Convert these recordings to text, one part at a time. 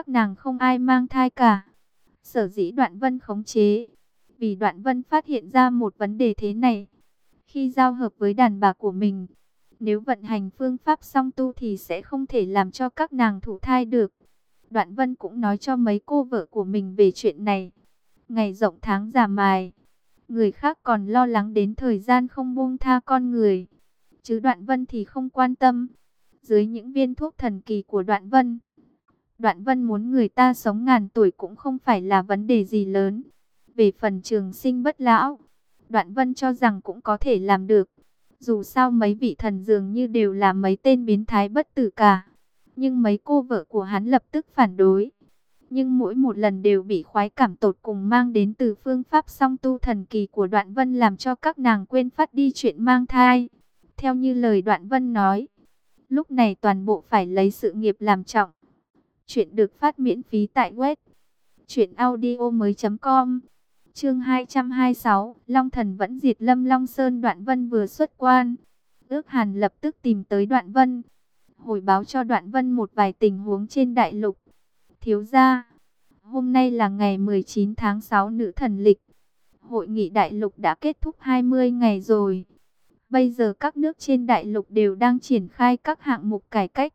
các nàng không ai mang thai cả. Sở dĩ đoạn vân khống chế, vì đoạn vân phát hiện ra một vấn đề thế này. Khi giao hợp với đàn bà của mình, nếu vận hành phương pháp song tu thì sẽ không thể làm cho các nàng thụ thai được. Đoạn vân cũng nói cho mấy cô vợ của mình về chuyện này. Ngày rộng tháng già mài, người khác còn lo lắng đến thời gian không buông tha con người. Chứ đoạn vân thì không quan tâm. Dưới những viên thuốc thần kỳ của đoạn vân, đoạn vân muốn người ta sống ngàn tuổi cũng không phải là vấn đề gì lớn. Về phần trường sinh bất lão, đoạn vân cho rằng cũng có thể làm được. Dù sao mấy vị thần dường như đều là mấy tên biến thái bất tử cả. Nhưng mấy cô vợ của hắn lập tức phản đối. Nhưng mỗi một lần đều bị khoái cảm tột cùng mang đến từ phương pháp song tu thần kỳ của đoạn vân làm cho các nàng quên phát đi chuyện mang thai. Theo như lời đoạn vân nói, lúc này toàn bộ phải lấy sự nghiệp làm trọng. Chuyện được phát miễn phí tại web chuyện audio mới.com Chương 226, Long Thần vẫn diệt Lâm Long Sơn Đoạn Vân vừa xuất quan. Ước Hàn lập tức tìm tới Đoạn Vân, hồi báo cho Đoạn Vân một vài tình huống trên đại lục. Thiếu gia, hôm nay là ngày 19 tháng 6 nữ thần lịch. Hội nghị đại lục đã kết thúc 20 ngày rồi. Bây giờ các nước trên đại lục đều đang triển khai các hạng mục cải cách.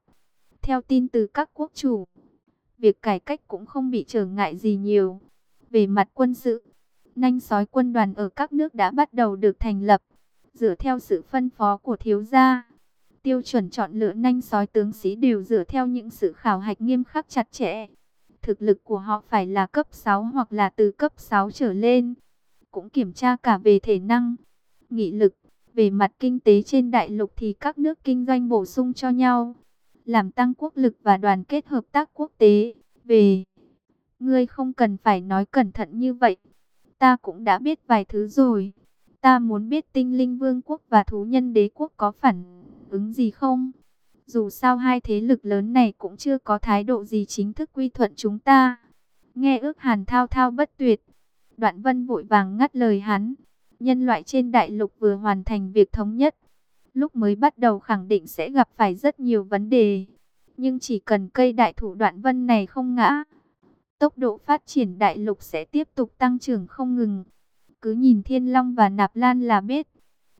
Theo tin từ các quốc chủ, việc cải cách cũng không bị trở ngại gì nhiều. Về mặt quân sự, nanh sói quân đoàn ở các nước đã bắt đầu được thành lập, dựa theo sự phân phó của thiếu gia. Tiêu chuẩn chọn lựa nanh sói tướng sĩ đều dựa theo những sự khảo hạch nghiêm khắc chặt chẽ. Thực lực của họ phải là cấp 6 hoặc là từ cấp 6 trở lên. Cũng kiểm tra cả về thể năng, nghị lực. Về mặt kinh tế trên đại lục thì các nước kinh doanh bổ sung cho nhau. Làm tăng quốc lực và đoàn kết hợp tác quốc tế. Về, ngươi không cần phải nói cẩn thận như vậy. Ta cũng đã biết vài thứ rồi. Ta muốn biết tinh linh vương quốc và thú nhân đế quốc có phản ứng gì không? Dù sao hai thế lực lớn này cũng chưa có thái độ gì chính thức quy thuận chúng ta. Nghe ước hàn thao thao bất tuyệt. Đoạn vân vội vàng ngắt lời hắn. Nhân loại trên đại lục vừa hoàn thành việc thống nhất. Lúc mới bắt đầu khẳng định sẽ gặp phải rất nhiều vấn đề. Nhưng chỉ cần cây đại thụ đoạn vân này không ngã. Tốc độ phát triển đại lục sẽ tiếp tục tăng trưởng không ngừng. Cứ nhìn Thiên Long và Nạp Lan là biết.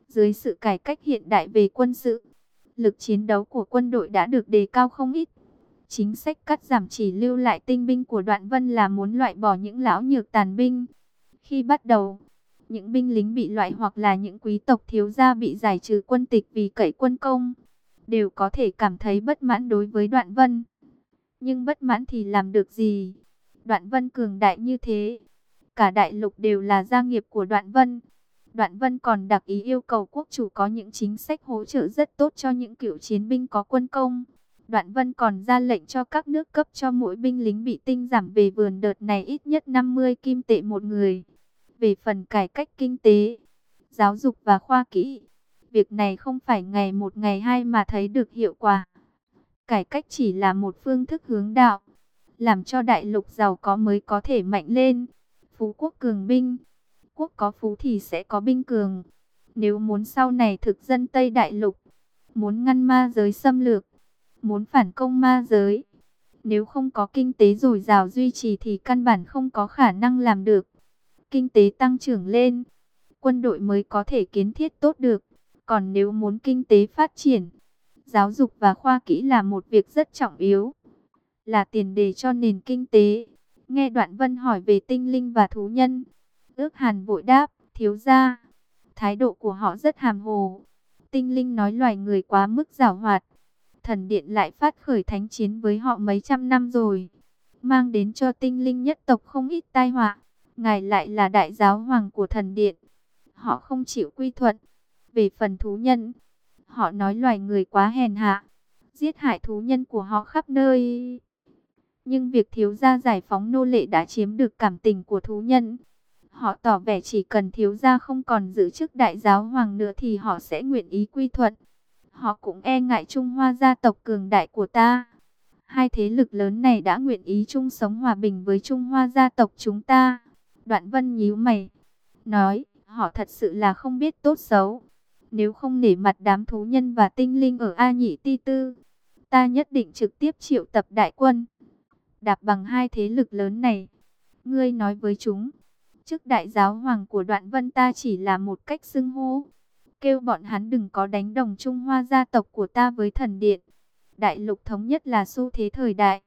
Dưới sự cải cách hiện đại về quân sự, lực chiến đấu của quân đội đã được đề cao không ít. Chính sách cắt giảm chỉ lưu lại tinh binh của đoạn vân là muốn loại bỏ những lão nhược tàn binh. Khi bắt đầu, những binh lính bị loại hoặc là những quý tộc thiếu gia bị giải trừ quân tịch vì cậy quân công, đều có thể cảm thấy bất mãn đối với đoạn vân. Nhưng bất mãn thì làm được gì? Đoạn vân cường đại như thế, cả đại lục đều là gia nghiệp của đoạn vân. Đoạn Vân còn đặc ý yêu cầu quốc chủ có những chính sách hỗ trợ rất tốt cho những cựu chiến binh có quân công. Đoạn Vân còn ra lệnh cho các nước cấp cho mỗi binh lính bị tinh giảm về vườn đợt này ít nhất 50 kim tệ một người. Về phần cải cách kinh tế, giáo dục và khoa kỹ, việc này không phải ngày một ngày hai mà thấy được hiệu quả. Cải cách chỉ là một phương thức hướng đạo, làm cho đại lục giàu có mới có thể mạnh lên. Phú quốc cường binh quốc có phú thì sẽ có binh cường. Nếu muốn sau này thực dân Tây Đại Lục, muốn ngăn ma giới xâm lược, muốn phản công ma giới, nếu không có kinh tế dồi dào duy trì thì căn bản không có khả năng làm được. Kinh tế tăng trưởng lên, quân đội mới có thể kiến thiết tốt được. Còn nếu muốn kinh tế phát triển, giáo dục và khoa kỹ là một việc rất trọng yếu, là tiền đề cho nền kinh tế. Nghe Đoạn Vân hỏi về tinh linh và thú nhân, Ước hàn vội đáp, thiếu gia. Thái độ của họ rất hàm hồ. Tinh linh nói loài người quá mức giảo hoạt. Thần điện lại phát khởi thánh chiến với họ mấy trăm năm rồi. Mang đến cho tinh linh nhất tộc không ít tai họa. Ngài lại là đại giáo hoàng của thần điện. Họ không chịu quy thuận. Về phần thú nhân, họ nói loài người quá hèn hạ. Giết hại thú nhân của họ khắp nơi. Nhưng việc thiếu gia giải phóng nô lệ đã chiếm được cảm tình của thú nhân. Họ tỏ vẻ chỉ cần thiếu gia không còn giữ chức đại giáo hoàng nữa thì họ sẽ nguyện ý quy thuận. Họ cũng e ngại Trung Hoa gia tộc cường đại của ta. Hai thế lực lớn này đã nguyện ý chung sống hòa bình với Trung Hoa gia tộc chúng ta. Đoạn vân nhíu mày, nói, họ thật sự là không biết tốt xấu. Nếu không nể mặt đám thú nhân và tinh linh ở A Nhị Ti Tư, ta nhất định trực tiếp triệu tập đại quân đạp bằng hai thế lực lớn này. Ngươi nói với chúng, trước đại giáo hoàng của đoạn vân ta chỉ là một cách xưng hô. Kêu bọn hắn đừng có đánh đồng Trung Hoa gia tộc của ta với thần điện. Đại lục thống nhất là xu thế thời đại.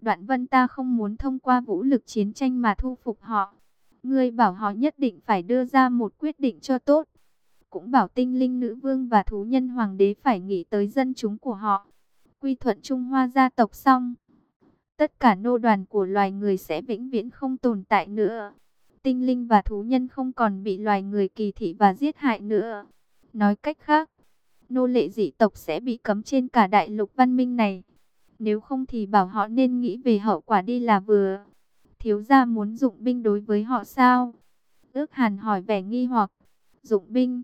Đoạn vân ta không muốn thông qua vũ lực chiến tranh mà thu phục họ. Ngươi bảo họ nhất định phải đưa ra một quyết định cho tốt. Cũng bảo tinh linh nữ vương và thú nhân hoàng đế phải nghĩ tới dân chúng của họ. Quy thuận Trung Hoa gia tộc xong. Tất cả nô đoàn của loài người sẽ vĩnh viễn không tồn tại nữa. Tinh linh và thú nhân không còn bị loài người kỳ thị và giết hại nữa. Nói cách khác, nô lệ dị tộc sẽ bị cấm trên cả đại lục văn minh này. Nếu không thì bảo họ nên nghĩ về hậu quả đi là vừa. Thiếu gia muốn dụng binh đối với họ sao? Ước hàn hỏi vẻ nghi hoặc. Dụng binh?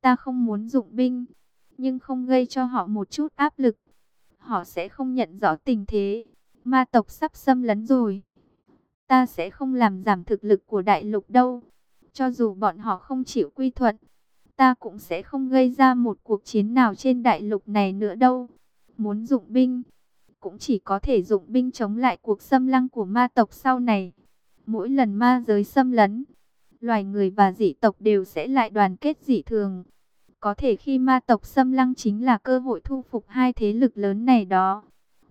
Ta không muốn dụng binh, nhưng không gây cho họ một chút áp lực. Họ sẽ không nhận rõ tình thế. Ma tộc sắp xâm lấn rồi. Ta sẽ không làm giảm thực lực của đại lục đâu. Cho dù bọn họ không chịu quy thuận, ta cũng sẽ không gây ra một cuộc chiến nào trên đại lục này nữa đâu. Muốn dụng binh, cũng chỉ có thể dụng binh chống lại cuộc xâm lăng của ma tộc sau này. Mỗi lần ma giới xâm lấn, loài người và dị tộc đều sẽ lại đoàn kết dị thường. Có thể khi ma tộc xâm lăng chính là cơ hội thu phục hai thế lực lớn này đó.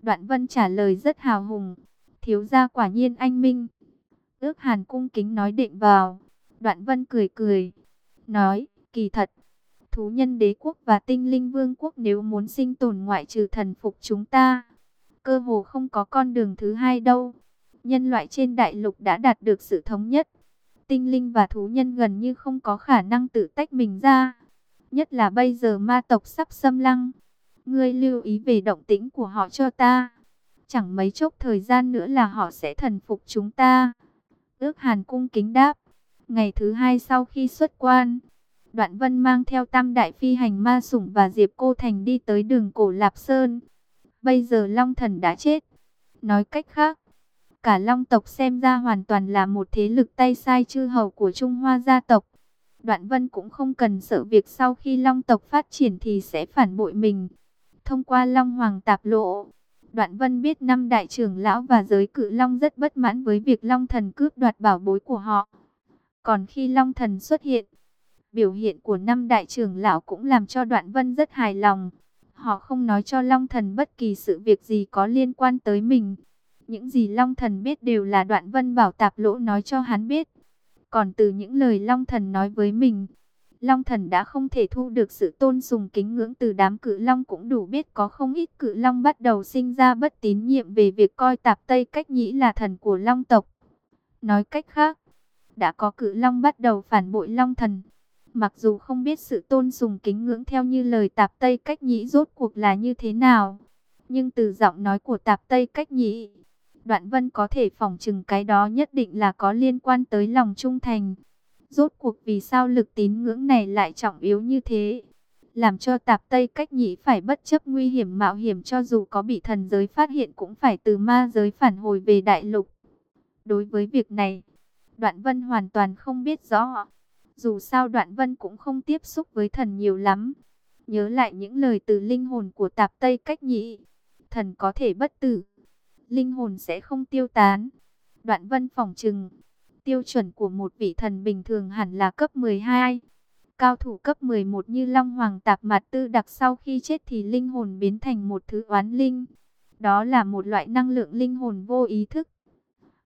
Đoạn vân trả lời rất hào hùng. Thiếu gia quả nhiên anh minh. Ước hàn cung kính nói định vào. Đoạn vân cười cười. Nói, kỳ thật. Thú nhân đế quốc và tinh linh vương quốc nếu muốn sinh tồn ngoại trừ thần phục chúng ta. Cơ hồ không có con đường thứ hai đâu. Nhân loại trên đại lục đã đạt được sự thống nhất. Tinh linh và thú nhân gần như không có khả năng tự tách mình ra. Nhất là bây giờ ma tộc sắp xâm lăng. Ngươi lưu ý về động tĩnh của họ cho ta. Chẳng mấy chốc thời gian nữa là họ sẽ thần phục chúng ta. Ước hàn cung kính đáp. Ngày thứ hai sau khi xuất quan, Đoạn Vân mang theo tam đại phi hành ma sủng và Diệp Cô Thành đi tới đường cổ Lạp Sơn. Bây giờ Long Thần đã chết. Nói cách khác, cả Long tộc xem ra hoàn toàn là một thế lực tay sai chư hầu của Trung Hoa gia tộc. Đoạn Vân cũng không cần sợ việc sau khi Long tộc phát triển thì sẽ phản bội mình. Thông qua Long Hoàng tạp lộ, Đoạn Vân biết năm đại trưởng lão và giới cự Long rất bất mãn với việc Long Thần cướp đoạt bảo bối của họ. Còn khi Long Thần xuất hiện, biểu hiện của năm đại trưởng lão cũng làm cho Đoạn Vân rất hài lòng. Họ không nói cho Long Thần bất kỳ sự việc gì có liên quan tới mình. Những gì Long Thần biết đều là Đoạn Vân bảo tạp lỗ nói cho hắn biết. Còn từ những lời Long Thần nói với mình, Long thần đã không thể thu được sự tôn sùng kính ngưỡng từ đám cự long cũng đủ biết có không ít cự long bắt đầu sinh ra bất tín nhiệm về việc coi tạp Tây Cách Nhĩ là thần của long tộc. Nói cách khác, đã có cự long bắt đầu phản bội long thần. Mặc dù không biết sự tôn sùng kính ngưỡng theo như lời tạp Tây Cách Nhĩ rốt cuộc là như thế nào, nhưng từ giọng nói của tạp Tây Cách Nhĩ, Đoạn Vân có thể phỏng chừng cái đó nhất định là có liên quan tới lòng trung thành. Rốt cuộc vì sao lực tín ngưỡng này lại trọng yếu như thế? Làm cho tạp Tây cách nhĩ phải bất chấp nguy hiểm mạo hiểm cho dù có bị thần giới phát hiện cũng phải từ ma giới phản hồi về đại lục. Đối với việc này, Đoạn Vân hoàn toàn không biết rõ. Dù sao Đoạn Vân cũng không tiếp xúc với thần nhiều lắm. Nhớ lại những lời từ linh hồn của tạp Tây cách nhị Thần có thể bất tử. Linh hồn sẽ không tiêu tán. Đoạn Vân phòng trừng. Tiêu chuẩn của một vị thần bình thường hẳn là cấp 12. Cao thủ cấp 11 như Long Hoàng Tạp Mạt Tư đặc sau khi chết thì linh hồn biến thành một thứ oán linh. Đó là một loại năng lượng linh hồn vô ý thức.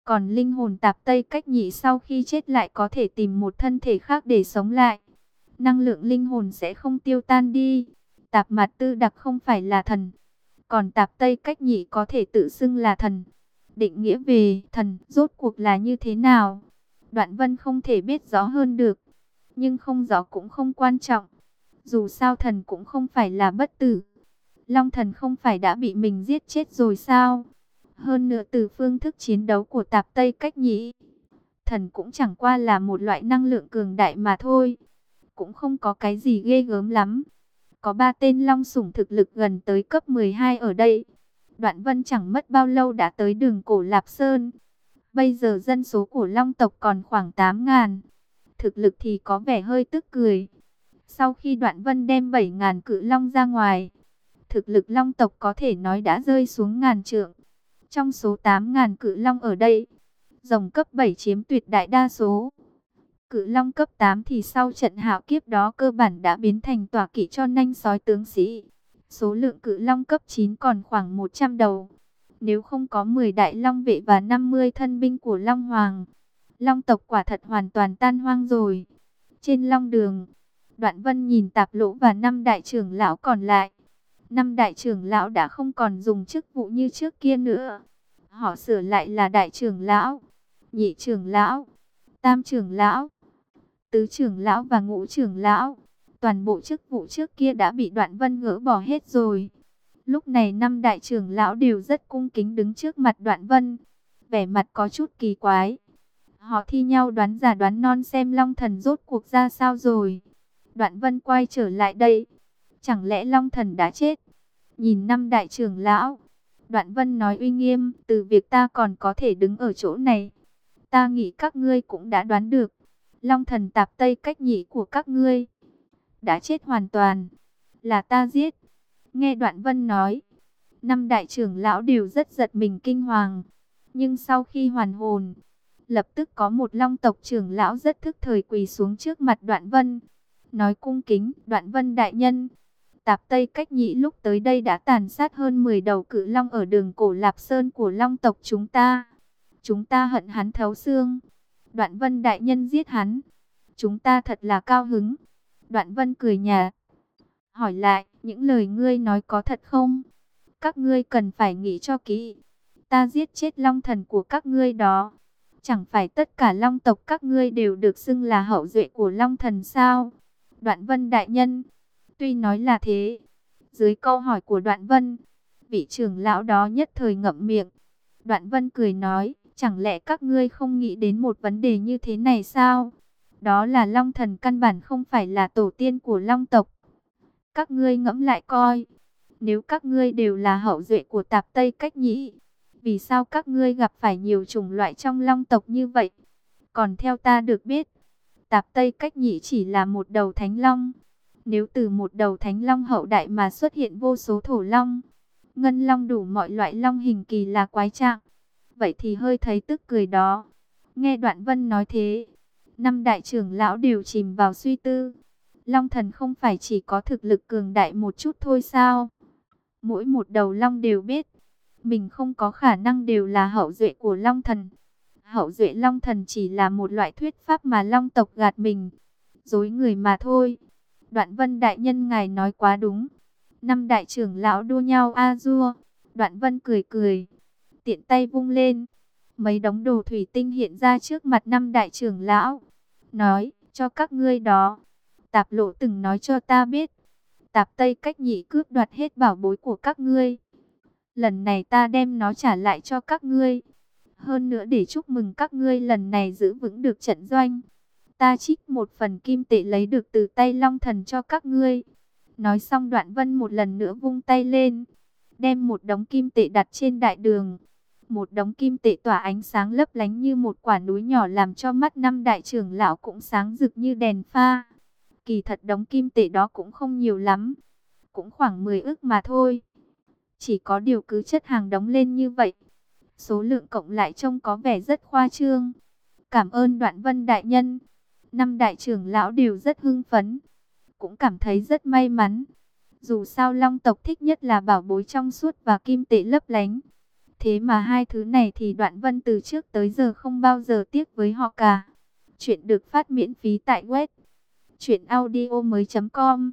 Còn linh hồn tạp Tây cách nhị sau khi chết lại có thể tìm một thân thể khác để sống lại. Năng lượng linh hồn sẽ không tiêu tan đi. Tạp mặt Tư đặc không phải là thần. Còn tạp Tây cách nhị có thể tự xưng là thần định nghĩa về thần rốt cuộc là như thế nào. Đoạn vân không thể biết rõ hơn được, nhưng không rõ cũng không quan trọng. Dù sao thần cũng không phải là bất tử. Long thần không phải đã bị mình giết chết rồi sao? Hơn nữa từ phương thức chiến đấu của tạp Tây cách nhĩ. Thần cũng chẳng qua là một loại năng lượng cường đại mà thôi. Cũng không có cái gì ghê gớm lắm. Có ba tên long sủng thực lực gần tới cấp 12 ở đây. Đoạn Vân chẳng mất bao lâu đã tới đường cổ Lạp Sơn. Bây giờ dân số của Long tộc còn khoảng 8 ngàn. Thực lực thì có vẻ hơi tức cười. Sau khi Đoạn Vân đem 7 ngàn cự Long ra ngoài, thực lực Long tộc có thể nói đã rơi xuống ngàn trượng. Trong số 8.000 cự long ở đây, rồng cấp 7 chiếm tuyệt đại đa số. Cự long cấp 8 thì sau trận hạo kiếp đó cơ bản đã biến thành tòa kỷ cho nanh sói tướng sĩ. Số lượng cự long cấp 9 còn khoảng 100 đầu. Nếu không có 10 đại long vệ và 50 thân binh của Long Hoàng, long tộc quả thật hoàn toàn tan hoang rồi. Trên long đường, Đoạn Vân nhìn tạp lỗ và năm đại trưởng lão còn lại. Năm đại trưởng lão đã không còn dùng chức vụ như trước kia nữa. Họ sửa lại là đại trưởng lão, nhị trưởng lão, tam trưởng lão, tứ trưởng lão và ngũ trưởng lão. Toàn bộ chức vụ trước kia đã bị Đoạn Vân gỡ bỏ hết rồi. Lúc này năm đại trưởng lão đều rất cung kính đứng trước mặt Đoạn Vân. Vẻ mặt có chút kỳ quái. Họ thi nhau đoán giả đoán non xem Long Thần rốt cuộc ra sao rồi. Đoạn Vân quay trở lại đây. Chẳng lẽ Long Thần đã chết? Nhìn năm đại trưởng lão. Đoạn Vân nói uy nghiêm, từ việc ta còn có thể đứng ở chỗ này. Ta nghĩ các ngươi cũng đã đoán được. Long Thần tạp tây cách nhị của các ngươi. Đã chết hoàn toàn. Là ta giết. Nghe Đoạn Vân nói. Năm đại trưởng lão đều rất giật mình kinh hoàng. Nhưng sau khi hoàn hồn, lập tức có một long tộc trưởng lão rất thức thời quỳ xuống trước mặt Đoạn Vân nói cung kính, đoạn vân đại nhân. Tạp Tây Cách Nhĩ lúc tới đây đã tàn sát hơn 10 đầu cự long ở đường cổ Lạp Sơn của long tộc chúng ta. Chúng ta hận hắn thấu xương. Đoạn vân đại nhân giết hắn. Chúng ta thật là cao hứng. Đoạn vân cười nhà. Hỏi lại, những lời ngươi nói có thật không? Các ngươi cần phải nghĩ cho kỹ. Ta giết chết long thần của các ngươi đó. Chẳng phải tất cả long tộc các ngươi đều được xưng là hậu duệ của long thần sao? Đoạn Vân đại nhân, tuy nói là thế, dưới câu hỏi của Đoạn Vân, vị trưởng lão đó nhất thời ngậm miệng. Đoạn Vân cười nói, chẳng lẽ các ngươi không nghĩ đến một vấn đề như thế này sao? Đó là Long Thần căn bản không phải là tổ tiên của Long tộc. Các ngươi ngẫm lại coi, nếu các ngươi đều là hậu duệ của tạp Tây Cách Nhĩ, vì sao các ngươi gặp phải nhiều chủng loại trong Long tộc như vậy? Còn theo ta được biết, Tạp Tây Cách Nhị chỉ là một đầu thánh long. Nếu từ một đầu thánh long hậu đại mà xuất hiện vô số thổ long, ngân long đủ mọi loại long hình kỳ là quái trạng. Vậy thì hơi thấy tức cười đó. Nghe Đoạn Vân nói thế, năm đại trưởng lão đều chìm vào suy tư. Long thần không phải chỉ có thực lực cường đại một chút thôi sao? Mỗi một đầu long đều biết, mình không có khả năng đều là hậu duệ của long thần hậu duệ long thần chỉ là một loại thuyết pháp mà long tộc gạt mình, dối người mà thôi. Đoạn vân đại nhân ngài nói quá đúng. Năm đại trưởng lão đua nhau a dua. Đoạn vân cười cười, tiện tay vung lên. Mấy đống đồ thủy tinh hiện ra trước mặt năm đại trưởng lão. Nói, cho các ngươi đó. Tạp lộ từng nói cho ta biết. Tạp Tây cách nhị cướp đoạt hết bảo bối của các ngươi. Lần này ta đem nó trả lại cho các ngươi. Hơn nữa để chúc mừng các ngươi lần này giữ vững được trận doanh. Ta trích một phần kim tệ lấy được từ tay Long Thần cho các ngươi. Nói xong đoạn vân một lần nữa vung tay lên. Đem một đống kim tệ đặt trên đại đường. Một đống kim tệ tỏa ánh sáng lấp lánh như một quả núi nhỏ làm cho mắt năm đại trưởng lão cũng sáng rực như đèn pha. Kỳ thật đống kim tệ đó cũng không nhiều lắm. Cũng khoảng 10 ức mà thôi. Chỉ có điều cứ chất hàng đóng lên như vậy, Số lượng cộng lại trông có vẻ rất khoa trương. Cảm ơn đoạn vân đại nhân. Năm đại trưởng lão đều rất hưng phấn. Cũng cảm thấy rất may mắn. Dù sao long tộc thích nhất là bảo bối trong suốt và kim tệ lấp lánh. Thế mà hai thứ này thì đoạn vân từ trước tới giờ không bao giờ tiếc với họ cả. Chuyện được phát miễn phí tại web. Chuyện audio mới.com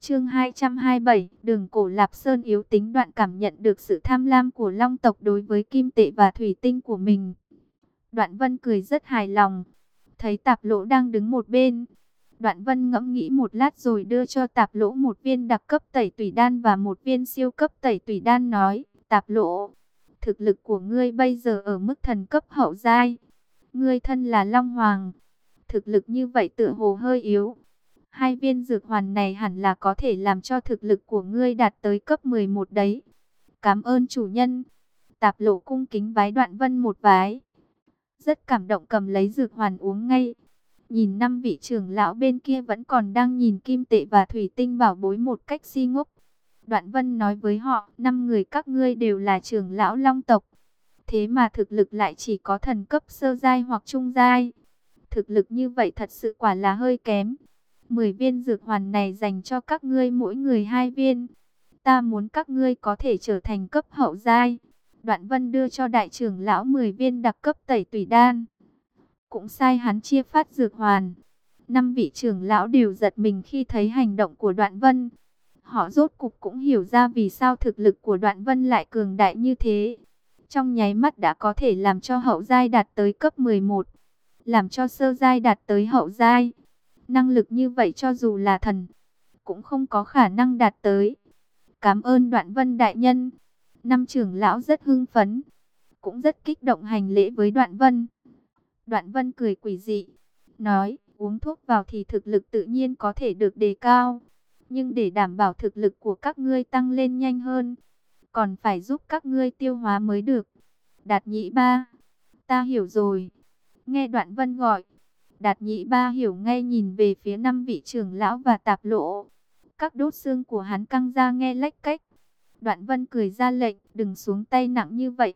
Chương 227, đường cổ Lạp Sơn yếu tính đoạn cảm nhận được sự tham lam của Long tộc đối với kim tệ và thủy tinh của mình. Đoạn Vân cười rất hài lòng, thấy Tạp Lỗ đang đứng một bên. Đoạn Vân ngẫm nghĩ một lát rồi đưa cho Tạp Lỗ một viên đặc cấp tẩy tủy đan và một viên siêu cấp tẩy tủy đan nói, Tạp Lỗ, thực lực của ngươi bây giờ ở mức thần cấp hậu giai. Ngươi thân là Long Hoàng, thực lực như vậy tựa hồ hơi yếu Hai viên dược hoàn này hẳn là có thể làm cho thực lực của ngươi đạt tới cấp 11 đấy. Cảm ơn chủ nhân. Tạp lộ cung kính vái đoạn vân một vái. Rất cảm động cầm lấy dược hoàn uống ngay. Nhìn năm vị trưởng lão bên kia vẫn còn đang nhìn kim tệ và thủy tinh bảo bối một cách si ngốc. Đoạn vân nói với họ, năm người các ngươi đều là trưởng lão long tộc. Thế mà thực lực lại chỉ có thần cấp sơ giai hoặc trung giai. Thực lực như vậy thật sự quả là hơi kém. 10 viên dược hoàn này dành cho các ngươi mỗi người hai viên. Ta muốn các ngươi có thể trở thành cấp hậu giai. Đoạn Vân đưa cho đại trưởng lão 10 viên đặc cấp tẩy tùy đan. Cũng sai hắn chia phát dược hoàn. Năm vị trưởng lão đều giật mình khi thấy hành động của Đoạn Vân. Họ rốt cục cũng hiểu ra vì sao thực lực của Đoạn Vân lại cường đại như thế. Trong nháy mắt đã có thể làm cho hậu giai đạt tới cấp 11, làm cho sơ giai đạt tới hậu giai. Năng lực như vậy cho dù là thần, cũng không có khả năng đạt tới. Cảm ơn Đoạn Vân đại nhân. Năm trưởng lão rất hưng phấn, cũng rất kích động hành lễ với Đoạn Vân. Đoạn Vân cười quỷ dị, nói, uống thuốc vào thì thực lực tự nhiên có thể được đề cao. Nhưng để đảm bảo thực lực của các ngươi tăng lên nhanh hơn, còn phải giúp các ngươi tiêu hóa mới được. Đạt nhị ba, ta hiểu rồi. Nghe đoạn vân gọi, đạt nhị ba hiểu ngay nhìn về phía năm vị trưởng lão và tạp lộ. Các đốt xương của hắn căng ra nghe lách cách. Đoạn vân cười ra lệnh, đừng xuống tay nặng như vậy.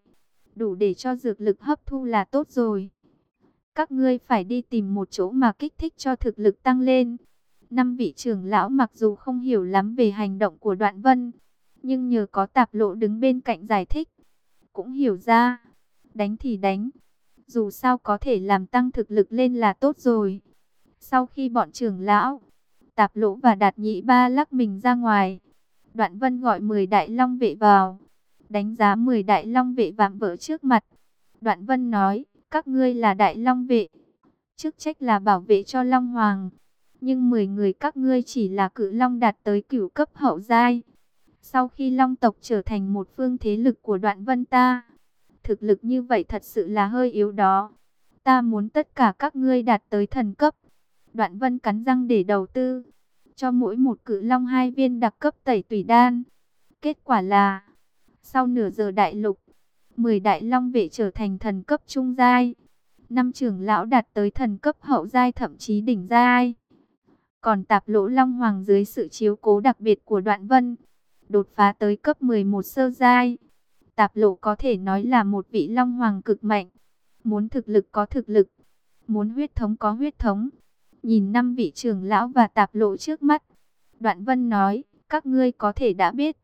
Đủ để cho dược lực hấp thu là tốt rồi. Các ngươi phải đi tìm một chỗ mà kích thích cho thực lực tăng lên. Năm vị trưởng lão mặc dù không hiểu lắm về hành động của đoạn vân, nhưng nhờ có tạp lộ đứng bên cạnh giải thích, cũng hiểu ra, đánh thì đánh, dù sao có thể làm tăng thực lực lên là tốt rồi. Sau khi bọn trưởng lão, tạp lỗ và đạt nhị ba lắc mình ra ngoài, đoạn vân gọi 10 đại long vệ vào, đánh giá 10 đại long vệ vạm vỡ trước mặt. Đoạn vân nói, các ngươi là đại long vệ, chức trách là bảo vệ cho long hoàng. Nhưng 10 người các ngươi chỉ là cự long đạt tới cửu cấp hậu giai. Sau khi Long tộc trở thành một phương thế lực của đoạn vân ta, thực lực như vậy thật sự là hơi yếu đó. Ta muốn tất cả các ngươi đạt tới thần cấp. Đoạn vân cắn răng để đầu tư, cho mỗi một cự long hai viên đặc cấp tẩy tùy đan. Kết quả là, sau nửa giờ đại lục, 10 đại long vệ trở thành thần cấp trung giai. Năm trưởng lão đạt tới thần cấp hậu giai thậm chí đỉnh giai. Còn tạp lỗ long hoàng dưới sự chiếu cố đặc biệt của đoạn vân, đột phá tới cấp 11 sơ giai. Tạp lộ có thể nói là một vị long hoàng cực mạnh. Muốn thực lực có thực lực, muốn huyết thống có huyết thống. Nhìn năm vị trưởng lão và tạp lộ trước mắt. Đoạn vân nói, các ngươi có thể đã biết.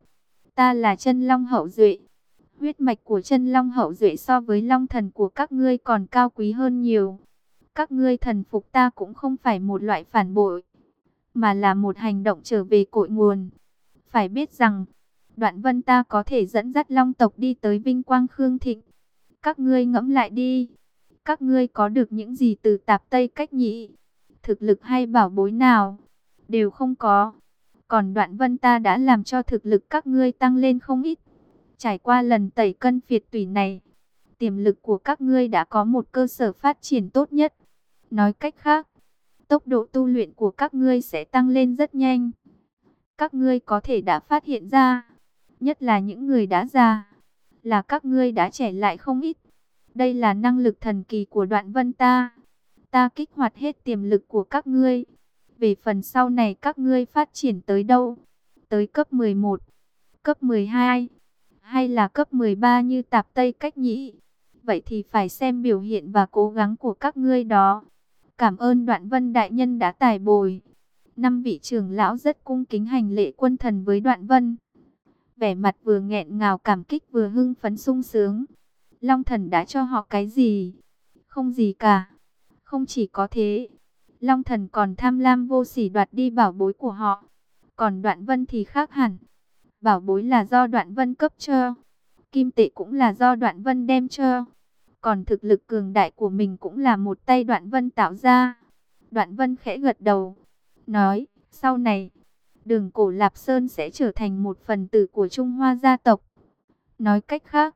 Ta là chân long hậu duệ. Huyết mạch của chân long hậu duệ so với long thần của các ngươi còn cao quý hơn nhiều. Các ngươi thần phục ta cũng không phải một loại phản bội, mà là một hành động trở về cội nguồn. Phải biết rằng, đoạn vân ta có thể dẫn dắt long tộc đi tới vinh quang khương thịnh. Các ngươi ngẫm lại đi. Các ngươi có được những gì từ tạp Tây cách nhị? Thực lực hay bảo bối nào? Đều không có. Còn đoạn vân ta đã làm cho thực lực các ngươi tăng lên không ít. Trải qua lần tẩy cân phiệt tùy này, tiềm lực của các ngươi đã có một cơ sở phát triển tốt nhất. Nói cách khác, tốc độ tu luyện của các ngươi sẽ tăng lên rất nhanh. Các ngươi có thể đã phát hiện ra, nhất là những người đã già, là các ngươi đã trẻ lại không ít. Đây là năng lực thần kỳ của đoạn vân ta. Ta kích hoạt hết tiềm lực của các ngươi. Về phần sau này các ngươi phát triển tới đâu? Tới cấp 11, cấp 12, hay là cấp 13 như tạp Tây cách nhĩ? Vậy thì phải xem biểu hiện và cố gắng của các ngươi đó. Cảm ơn đoạn vân đại nhân đã tài bồi. Năm vị trưởng lão rất cung kính hành lễ quân thần với đoạn vân. Vẻ mặt vừa nghẹn ngào cảm kích vừa hưng phấn sung sướng. Long thần đã cho họ cái gì? Không gì cả. Không chỉ có thế. Long thần còn tham lam vô sỉ đoạt đi bảo bối của họ. Còn đoạn vân thì khác hẳn. Bảo bối là do đoạn vân cấp cho. Kim tệ cũng là do đoạn vân đem cho. Còn thực lực cường đại của mình cũng là một tay đoạn vân tạo ra. Đoạn vân khẽ gật đầu nói, sau này, đường cổ Lạp Sơn sẽ trở thành một phần tử của Trung Hoa gia tộc. Nói cách khác,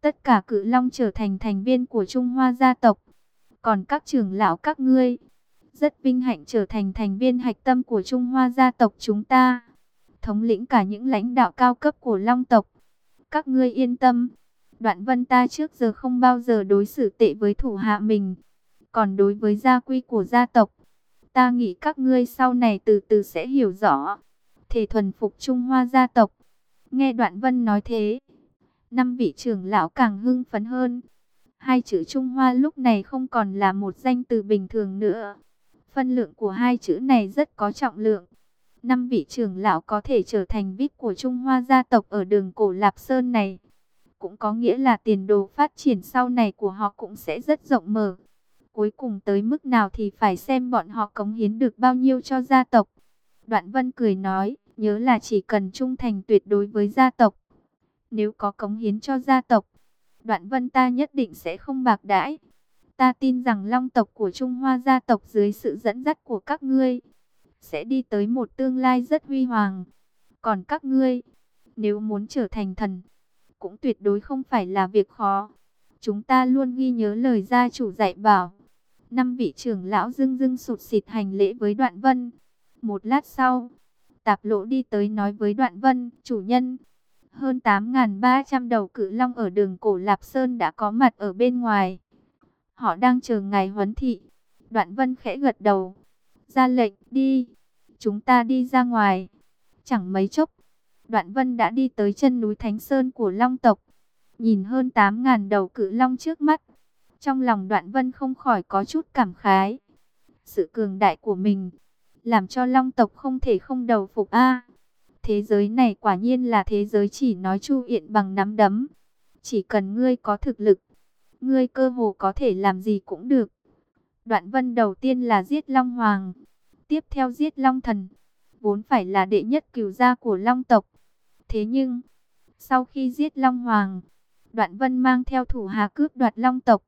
tất cả cự long trở thành thành viên của Trung Hoa gia tộc. Còn các trưởng lão các ngươi, rất vinh hạnh trở thành thành viên hạch tâm của Trung Hoa gia tộc chúng ta. Thống lĩnh cả những lãnh đạo cao cấp của long tộc. Các ngươi yên tâm, đoạn vân ta trước giờ không bao giờ đối xử tệ với thủ hạ mình. Còn đối với gia quy của gia tộc, Ta nghĩ các ngươi sau này từ từ sẽ hiểu rõ. Thể thuần phục Trung Hoa gia tộc. Nghe Đoạn Vân nói thế. Năm vị trưởng lão càng hưng phấn hơn. Hai chữ Trung Hoa lúc này không còn là một danh từ bình thường nữa. Phân lượng của hai chữ này rất có trọng lượng. Năm vị trưởng lão có thể trở thành vít của Trung Hoa gia tộc ở đường cổ Lạp Sơn này. Cũng có nghĩa là tiền đồ phát triển sau này của họ cũng sẽ rất rộng mở. Cuối cùng tới mức nào thì phải xem bọn họ cống hiến được bao nhiêu cho gia tộc. Đoạn Vân cười nói, nhớ là chỉ cần trung thành tuyệt đối với gia tộc. Nếu có cống hiến cho gia tộc, Đoạn Vân ta nhất định sẽ không bạc đãi. Ta tin rằng long tộc của Trung Hoa gia tộc dưới sự dẫn dắt của các ngươi sẽ đi tới một tương lai rất huy hoàng. Còn các ngươi, nếu muốn trở thành thần, cũng tuyệt đối không phải là việc khó. Chúng ta luôn ghi nhớ lời gia chủ dạy bảo. Năm vị trưởng lão dưng dưng sụt xịt hành lễ với Đoạn Vân. Một lát sau, Tạp Lỗ đi tới nói với Đoạn Vân, chủ nhân, hơn 8.300 đầu cự long ở đường cổ Lạp Sơn đã có mặt ở bên ngoài. Họ đang chờ ngày huấn thị. Đoạn Vân khẽ gật đầu. Ra lệnh, đi. Chúng ta đi ra ngoài. Chẳng mấy chốc, Đoạn Vân đã đi tới chân núi Thánh Sơn của Long tộc. Nhìn hơn 8.000 đầu cự long trước mắt. Trong lòng Đoạn Vân không khỏi có chút cảm khái. Sự cường đại của mình, làm cho Long tộc không thể không đầu phục A. Thế giới này quả nhiên là thế giới chỉ nói chu yện bằng nắm đấm. Chỉ cần ngươi có thực lực, ngươi cơ hồ có thể làm gì cũng được. Đoạn vân đầu tiên là giết Long Hoàng, tiếp theo giết Long Thần, vốn phải là đệ nhất cửu gia của Long tộc. Thế nhưng, sau khi giết Long Hoàng, Đoạn vân mang theo thủ hà cướp đoạt Long tộc.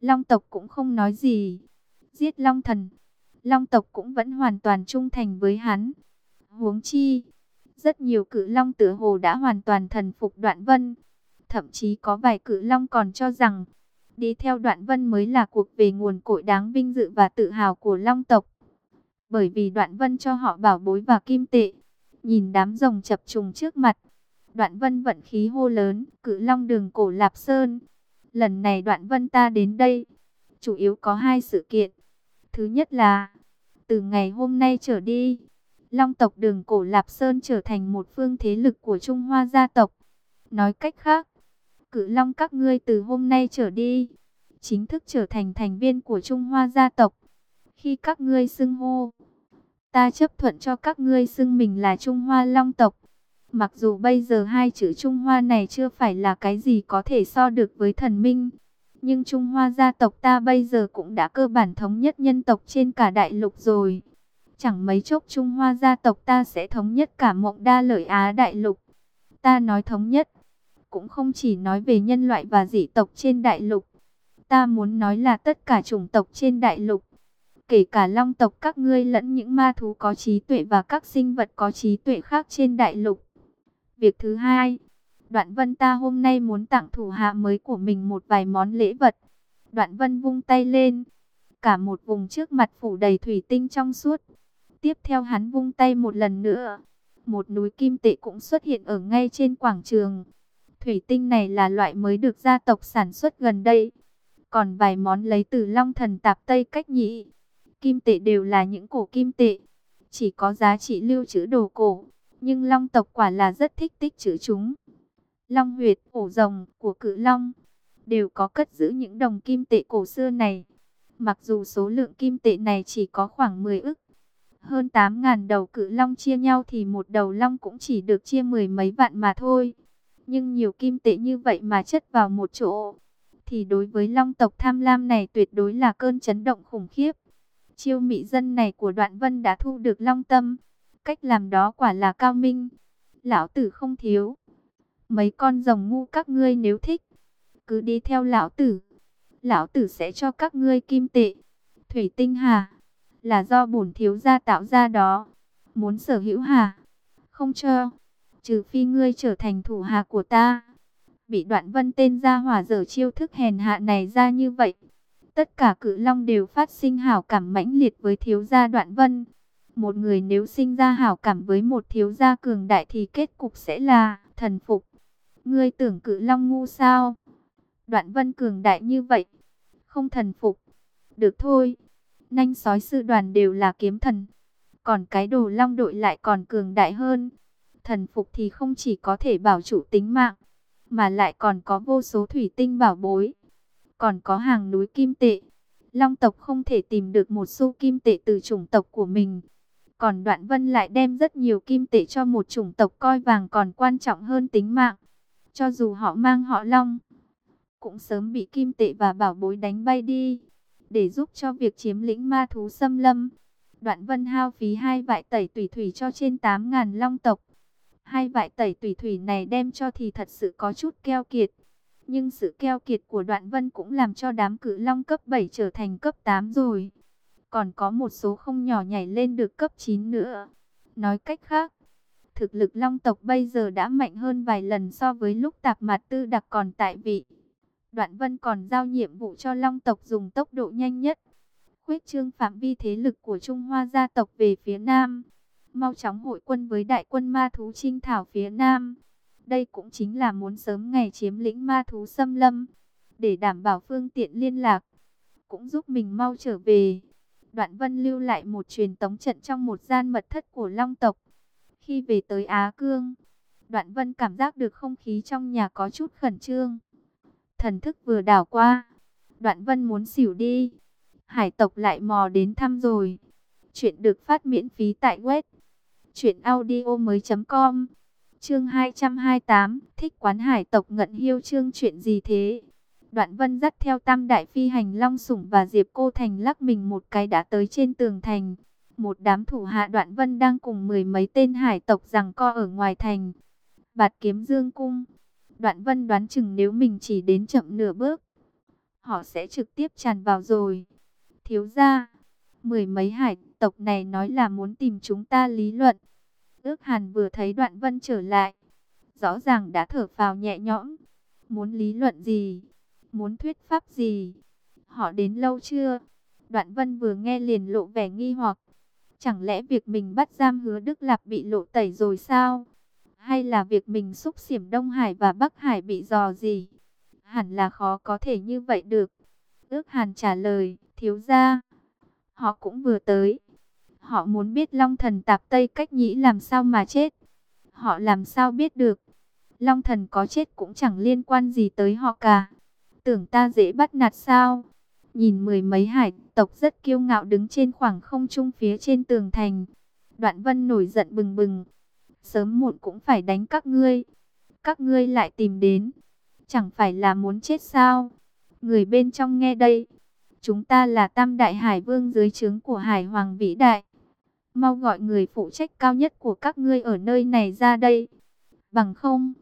Long tộc cũng không nói gì. Giết Long Thần, Long tộc cũng vẫn hoàn toàn trung thành với hắn. Huống chi, rất nhiều cự long tử hồ đã hoàn toàn thần phục đoạn vân. Thậm chí có vài cự long còn cho rằng, đi theo đoạn vân mới là cuộc về nguồn cội đáng vinh dự và tự hào của long tộc. Bởi vì đoạn vân cho họ bảo bối và kim tệ. Nhìn đám rồng chập trùng trước mặt. Đoạn vân vận khí hô lớn, cự long đường cổ Lạp Sơn. Lần này đoạn vân ta đến đây, chủ yếu có hai sự kiện. Thứ nhất là, từ ngày hôm nay trở đi, Long tộc đường cổ Lạp Sơn trở thành một phương thế lực của Trung Hoa gia tộc. Nói cách khác, cự long các ngươi từ hôm nay trở đi, chính thức trở thành thành viên của Trung Hoa gia tộc. Khi các ngươi xưng hô, ta chấp thuận cho các ngươi xưng mình là Trung Hoa Long tộc. Mặc dù bây giờ hai chữ Trung Hoa này chưa phải là cái gì có thể so được với thần minh, nhưng Trung Hoa gia tộc ta bây giờ cũng đã cơ bản thống nhất nhân tộc trên cả đại lục rồi. Chẳng mấy chốc Trung Hoa gia tộc ta sẽ thống nhất cả mộng đa lợi Á đại lục. Ta nói thống nhất, cũng không chỉ nói về nhân loại và dị tộc trên đại lục. Ta muốn nói là tất cả chủng tộc trên đại lục. Kể cả long tộc các ngươi lẫn những ma thú có trí tuệ và các sinh vật có trí tuệ khác trên đại lục. Việc thứ hai, Đoạn Vân ta hôm nay muốn tặng thủ hạ mới của mình một vài món lễ vật. Đoạn Vân vung tay lên, cả một vùng trước mặt phủ đầy thủy tinh trong suốt. Tiếp theo hắn vung tay một lần nữa. Một núi kim tệ cũng xuất hiện ở ngay trên quảng trường. Thủy tinh này là loại mới được gia tộc sản xuất gần đây. Còn vài món lấy từ long thần tạp Tây cách nhị. Kim tệ đều là những cổ kim tệ. Chỉ có giá trị lưu trữ đồ cổ. Nhưng long tộc quả là rất thích tích trữ chúng. Long huyệt, ổ rồng của cự long. Đều có cất giữ những đồng kim tệ cổ xưa này. Mặc dù số lượng kim tệ này chỉ có khoảng 10 ức, hơn 8.000 đầu cự long chia nhau thì một đầu long cũng chỉ được chia mười mấy vạn mà thôi. Nhưng nhiều kim tệ như vậy mà chất vào một chỗ, thì đối với long tộc tham lam này tuyệt đối là cơn chấn động khủng khiếp. Chiêu mỹ dân này của đoạn vân đã thu được long tâm, cách làm đó quả là cao minh. Lão tử không thiếu. Mấy con rồng ngu các ngươi nếu thích, cứ đi theo lão tử. Lão tử sẽ cho các ngươi kim tệ. Thủy tinh hà là do bổn thiếu gia tạo ra đó. Muốn sở hữu hả? Không cho, trừ phi ngươi trở thành thủ hạ của ta. Bị đoạn vân tên gia hỏa dở chiêu thức hèn hạ này ra như vậy. Tất cả cự long đều phát sinh hảo cảm mãnh liệt với thiếu gia đoạn vân. Một người nếu sinh ra hảo cảm với một thiếu gia cường đại thì kết cục sẽ là thần phục. Ngươi tưởng cự long ngu sao? Đoạn vân cường đại như vậy, không thần phục. Được thôi, Nanh sói sư đoàn đều là kiếm thần. Còn cái đồ long đội lại còn cường đại hơn. Thần phục thì không chỉ có thể bảo chủ tính mạng. mà lại còn có vô số thủy tinh bảo bối, còn có hàng núi kim tệ. Long tộc không thể tìm được một xu kim tệ từ chủng tộc của mình. Còn Đoạn Vân lại đem rất nhiều kim tệ cho một chủng tộc coi vàng còn quan trọng hơn tính mạng. Cho dù họ mang họ Long, cũng sớm bị kim tệ và bảo bối đánh bay đi. Để giúp cho việc chiếm lĩnh ma thú xâm lâm, Đoạn Vân hao phí hai vại tẩy tùy thủy cho trên 8.000 long tộc. Hai vại tẩy tùy thủy này đem cho thì thật sự có chút keo kiệt. Nhưng sự keo kiệt của Đoạn Vân cũng làm cho đám cử long cấp 7 trở thành cấp 8 rồi. Còn có một số không nhỏ nhảy lên được cấp 9 nữa. Nói cách khác, thực lực long tộc bây giờ đã mạnh hơn vài lần so với lúc tạp mặt tư đặc còn tại vị. Đoạn Vân còn giao nhiệm vụ cho long tộc dùng tốc độ nhanh nhất. Khuyết trương phạm vi thế lực của Trung Hoa gia tộc về phía Nam. Mau chóng hội quân với đại quân ma thú trinh thảo phía Nam. Đây cũng chính là muốn sớm ngày chiếm lĩnh ma thú xâm lâm. Để đảm bảo phương tiện liên lạc. Cũng giúp mình mau trở về. Đoạn Vân lưu lại một truyền tống trận trong một gian mật thất của Long tộc. Khi về tới Á Cương, Đoạn Vân cảm giác được không khí trong nhà có chút khẩn trương. Thần thức vừa đảo qua, Đoạn Vân muốn xỉu đi. Hải tộc lại mò đến thăm rồi. Chuyện được phát miễn phí tại web truyệnaudiomoi.com. Chương 228, thích quán hải tộc ngận hiêu chương chuyện gì thế? Đoạn Vân dắt theo Tam đại phi hành Long Sủng và Diệp Cô Thành lắc mình một cái đã tới trên tường thành. Một đám thủ hạ Đoạn Vân đang cùng mười mấy tên hải tộc giằng co ở ngoài thành. Bạt kiếm dương cung. Đoạn Vân đoán chừng nếu mình chỉ đến chậm nửa bước, họ sẽ trực tiếp tràn vào rồi. Thiếu gia, mười mấy hải tộc này nói là muốn tìm chúng ta lý luận. Ước Hàn vừa thấy Đoạn Vân trở lại, rõ ràng đã thở phào nhẹ nhõm. Muốn lý luận gì? Muốn thuyết pháp gì? Họ đến lâu chưa? Đoạn Vân vừa nghe liền lộ vẻ nghi hoặc. Chẳng lẽ việc mình bắt giam hứa Đức Lạp bị lộ tẩy rồi sao? Hay là việc mình xúc xiểm Đông Hải và Bắc Hải bị dò gì? Hẳn là khó có thể như vậy được. Ước Hàn trả lời, thiếu gia. Họ cũng vừa tới. Họ muốn biết Long Thần Tạp Tây cách nhĩ làm sao mà chết. Họ làm sao biết được. Long Thần có chết cũng chẳng liên quan gì tới họ cả. Tưởng ta dễ bắt nạt sao? Nhìn mười mấy hải tộc rất kiêu ngạo đứng trên khoảng không trung phía trên tường thành. Đoạn vân nổi giận bừng bừng. Sớm muộn cũng phải đánh các ngươi. Các ngươi lại tìm đến. Chẳng phải là muốn chết sao? Người bên trong nghe đây. Chúng ta là tam đại hải vương dưới trướng của hải hoàng vĩ đại. Mau gọi người phụ trách cao nhất của các ngươi ở nơi này ra đây. Bằng không,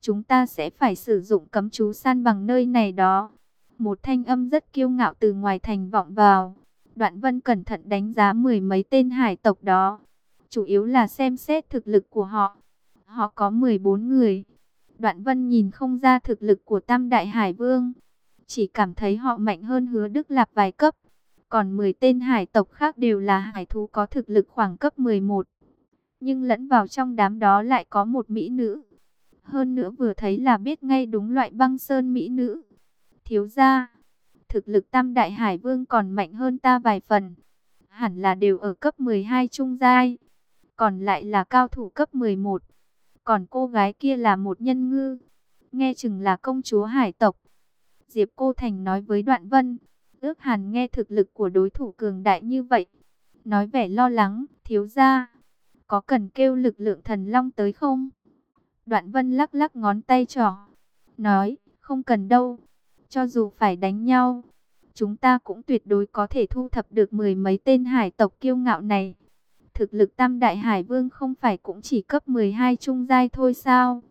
chúng ta sẽ phải sử dụng cấm chú san bằng nơi này đó. Một thanh âm rất kiêu ngạo từ ngoài thành vọng vào. Đoạn vân cẩn thận đánh giá mười mấy tên hải tộc đó. Chủ yếu là xem xét thực lực của họ. Họ có 14 người. Đoạn vân nhìn không ra thực lực của tam đại hải vương. Chỉ cảm thấy họ mạnh hơn hứa Đức Lạp vài cấp. Còn 10 tên hải tộc khác đều là hải thú có thực lực khoảng cấp 11. Nhưng lẫn vào trong đám đó lại có một mỹ nữ. Hơn nữa vừa thấy là biết ngay đúng loại băng sơn mỹ nữ. Thiếu ra, thực lực tam đại hải vương còn mạnh hơn ta vài phần. Hẳn là đều ở cấp 12 trung giai. Còn lại là cao thủ cấp 11. Còn cô gái kia là một nhân ngư. Nghe chừng là công chúa hải tộc. Diệp Cô Thành nói với Đoạn Vân. Ước hàn nghe thực lực của đối thủ cường đại như vậy. Nói vẻ lo lắng, thiếu ra. Có cần kêu lực lượng thần long tới không? Đoạn Vân lắc lắc ngón tay trỏ. Nói, không cần đâu. Cho dù phải đánh nhau, chúng ta cũng tuyệt đối có thể thu thập được mười mấy tên hải tộc kiêu ngạo này. Thực lực tam đại hải vương không phải cũng chỉ cấp 12 trung giai thôi sao?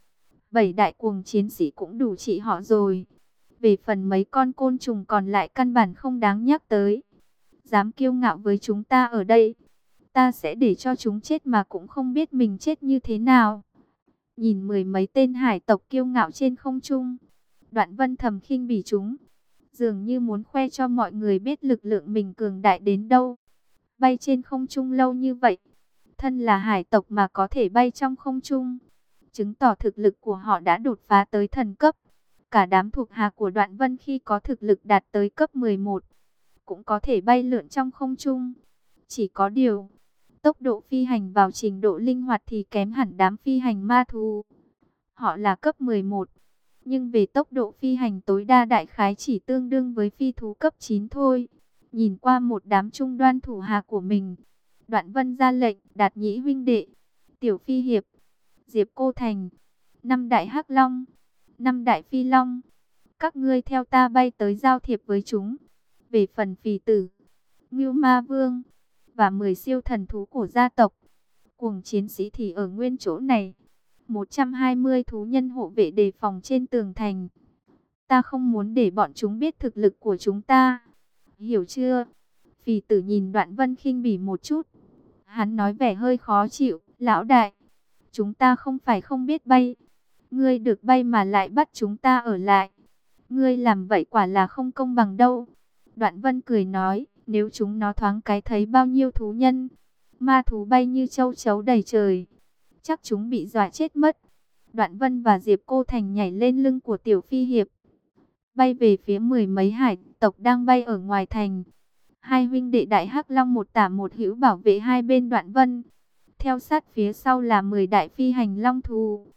Bảy đại cuồng chiến sĩ cũng đủ trị họ rồi. Về phần mấy con côn trùng còn lại căn bản không đáng nhắc tới. Dám kiêu ngạo với chúng ta ở đây. Ta sẽ để cho chúng chết mà cũng không biết mình chết như thế nào. Nhìn mười mấy tên hải tộc kiêu ngạo trên không trung. Đoạn vân thầm khinh bỉ chúng. Dường như muốn khoe cho mọi người biết lực lượng mình cường đại đến đâu. Bay trên không trung lâu như vậy. Thân là hải tộc mà có thể bay trong không trung. Chứng tỏ thực lực của họ đã đột phá tới thần cấp. Cả đám thuộc hạ của đoạn vân khi có thực lực đạt tới cấp 11, cũng có thể bay lượn trong không trung. Chỉ có điều, tốc độ phi hành vào trình độ linh hoạt thì kém hẳn đám phi hành ma thú. Họ là cấp 11, Nhưng về tốc độ phi hành tối đa đại khái chỉ tương đương với phi thú cấp 9 thôi. Nhìn qua một đám trung đoan thủ hạ của mình. Đoạn vân ra lệnh, đạt nhĩ vinh đệ, tiểu phi hiệp, diệp cô thành, năm đại hắc long, năm đại phi long. Các ngươi theo ta bay tới giao thiệp với chúng. Về phần phì tử, ngưu ma vương, và 10 siêu thần thú của gia tộc. Cuồng chiến sĩ thì ở nguyên chỗ này. 120 thú nhân hộ vệ đề phòng trên tường thành. Ta không muốn để bọn chúng biết thực lực của chúng ta. Hiểu chưa? Phì tử nhìn đoạn vân khinh bỉ một chút. Hắn nói vẻ hơi khó chịu. Lão đại, chúng ta không phải không biết bay. Ngươi được bay mà lại bắt chúng ta ở lại. Ngươi làm vậy quả là không công bằng đâu. Đoạn vân cười nói, nếu chúng nó thoáng cái thấy bao nhiêu thú nhân. Ma thú bay như châu chấu đầy trời chắc chúng bị dọa chết mất. Đoạn Vân và Diệp Cô Thành nhảy lên lưng của Tiểu Phi Hiệp, bay về phía mười mấy hải tộc đang bay ở ngoài thành. Hai huynh đệ đại hắc long một tả một hữu bảo vệ hai bên Đoạn Vân. Theo sát phía sau là 10 đại phi hành long thú.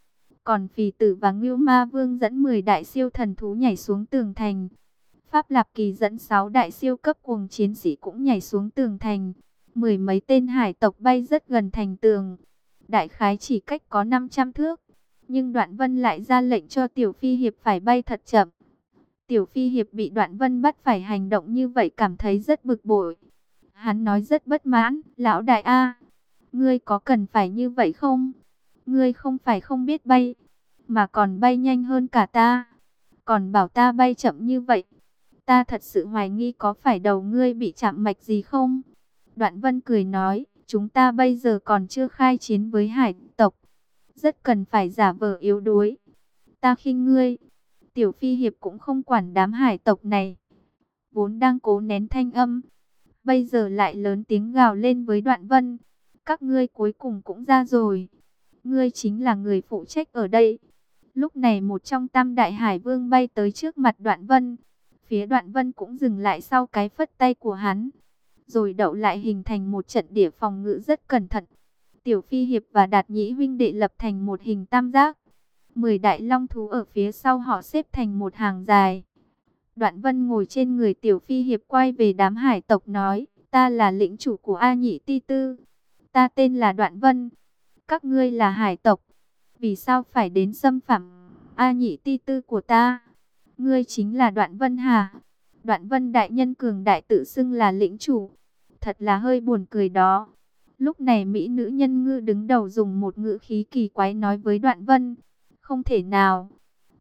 Còn Phì Tử và Ngưu Ma Vương dẫn 10 đại siêu thần thú nhảy xuống tường thành. Pháp Lạp Kỳ dẫn 6 đại siêu cấp cuồng chiến sĩ cũng nhảy xuống tường thành. Mười mấy tên hải tộc bay rất gần thành tường đại khái chỉ cách có 500 thước. Nhưng Đoạn Vân lại ra lệnh cho Tiểu Phi Hiệp phải bay thật chậm. Tiểu Phi Hiệp bị Đoạn Vân bắt phải hành động như vậy cảm thấy rất bực bội. Hắn nói rất bất mãn, lão đại A, ngươi có cần phải như vậy không? Ngươi không phải không biết bay, mà còn bay nhanh hơn cả ta. Còn bảo ta bay chậm như vậy, ta thật sự hoài nghi có phải đầu ngươi bị chạm mạch gì không? Đoạn Vân cười nói, Chúng ta bây giờ còn chưa khai chiến với hải tộc. Rất cần phải giả vờ yếu đuối. Ta khinh ngươi. Tiểu phi hiệp cũng không quản đám hải tộc này. Vốn đang cố nén thanh âm. Bây giờ lại lớn tiếng gào lên với đoạn vân. Các ngươi cuối cùng cũng ra rồi. Ngươi chính là người phụ trách ở đây. Lúc này một trong tam đại hải vương bay tới trước mặt đoạn vân. Phía đoạn vân cũng dừng lại sau cái phất tay của hắn, rồi đậu lại hình thành một trận địa phòng ngự rất cẩn thận. Tiểu Phi Hiệp và Đạt Nhĩ Vinh đệ lập thành một hình tam giác. Mười đại long thú ở phía sau họ xếp thành một hàng dài. Đoạn Vân ngồi trên người Tiểu Phi Hiệp quay về đám hải tộc nói, ta là lĩnh chủ của A Nhị Ti Tư. Ta tên là Đoạn Vân. Các ngươi là hải tộc. Vì sao phải đến xâm phạm A Nhị Ti Tư của ta? Ngươi chính là Đoạn Vân Hà. Đoạn vân đại nhân cường đại tự xưng là lĩnh chủ. Thật là hơi buồn cười đó. Lúc này Mỹ nữ nhân ngư đứng đầu dùng một ngữ khí kỳ quái nói với đoạn vân. Không thể nào.